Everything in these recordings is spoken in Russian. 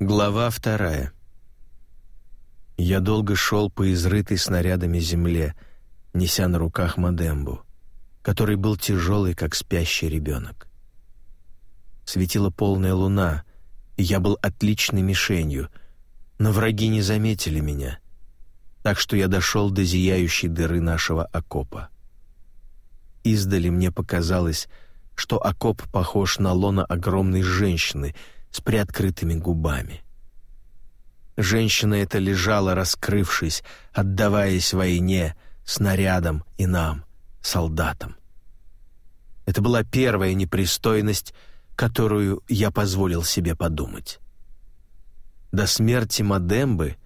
Глава вторая. Я долго шел по изрытой снарядами земле, неся на руках Мадембу, который был тяжелый, как спящий ребенок. Светила полная луна, и я был отличной мишенью, но враги не заметили меня, так что я дошел до зияющей дыры нашего окопа. Издали мне показалось, что окоп похож на лона огромной женщины — с приоткрытыми губами. Женщина эта лежала, раскрывшись, отдаваясь войне, снарядам и нам, солдатам. Это была первая непристойность, которую я позволил себе подумать. До смерти Мадембы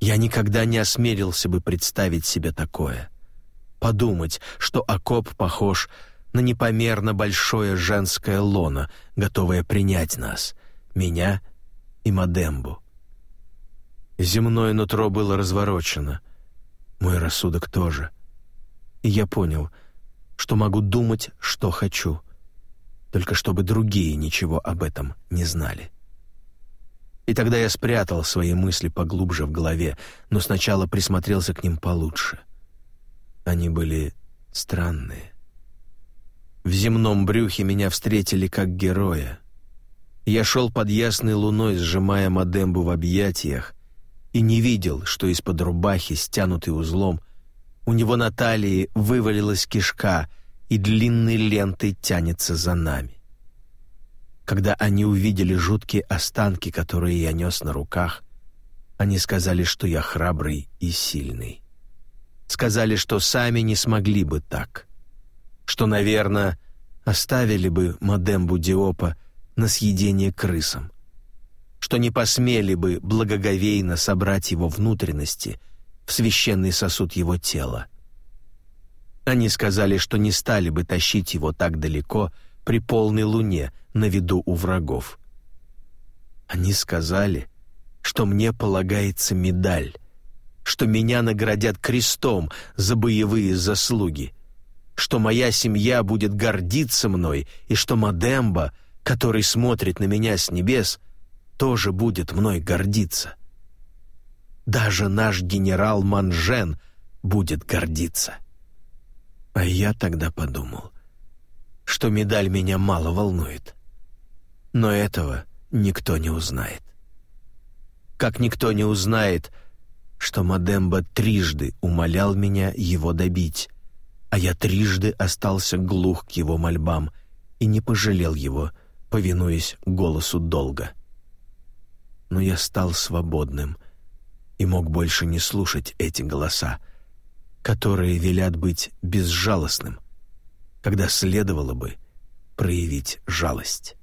я никогда не осмелился бы представить себе такое. Подумать, что окоп похож на непомерно большое женское лоно, готовое принять нас, меня и Мадембу. Земное нутро было разворочено, мой рассудок тоже. И я понял, что могу думать, что хочу, только чтобы другие ничего об этом не знали. И тогда я спрятал свои мысли поглубже в голове, но сначала присмотрелся к ним получше. Они были странные. В земном брюхе меня встретили как героя. Я шел под ясной луной, сжимая Мадембу в объятиях, и не видел, что из-под рубахи, стянутой узлом, у него на талии вывалилась кишка и длинной лентой тянется за нами. Когда они увидели жуткие останки, которые я нес на руках, они сказали, что я храбрый и сильный. Сказали, что сами не смогли бы так что, наверное, оставили бы Мадембу Диопа на съедение крысам, что не посмели бы благоговейно собрать его внутренности в священный сосуд его тела. Они сказали, что не стали бы тащить его так далеко при полной луне на виду у врагов. Они сказали, что мне полагается медаль, что меня наградят крестом за боевые заслуги — что моя семья будет гордиться мной и что Мадемба, который смотрит на меня с небес, тоже будет мной гордиться. Даже наш генерал Манжен будет гордиться. А я тогда подумал, что медаль меня мало волнует. Но этого никто не узнает. Как никто не узнает, что Мадемба трижды умолял меня его добить, а я трижды остался глух к его мольбам и не пожалел его, повинуясь голосу долга. Но я стал свободным и мог больше не слушать эти голоса, которые велят быть безжалостным, когда следовало бы проявить жалость.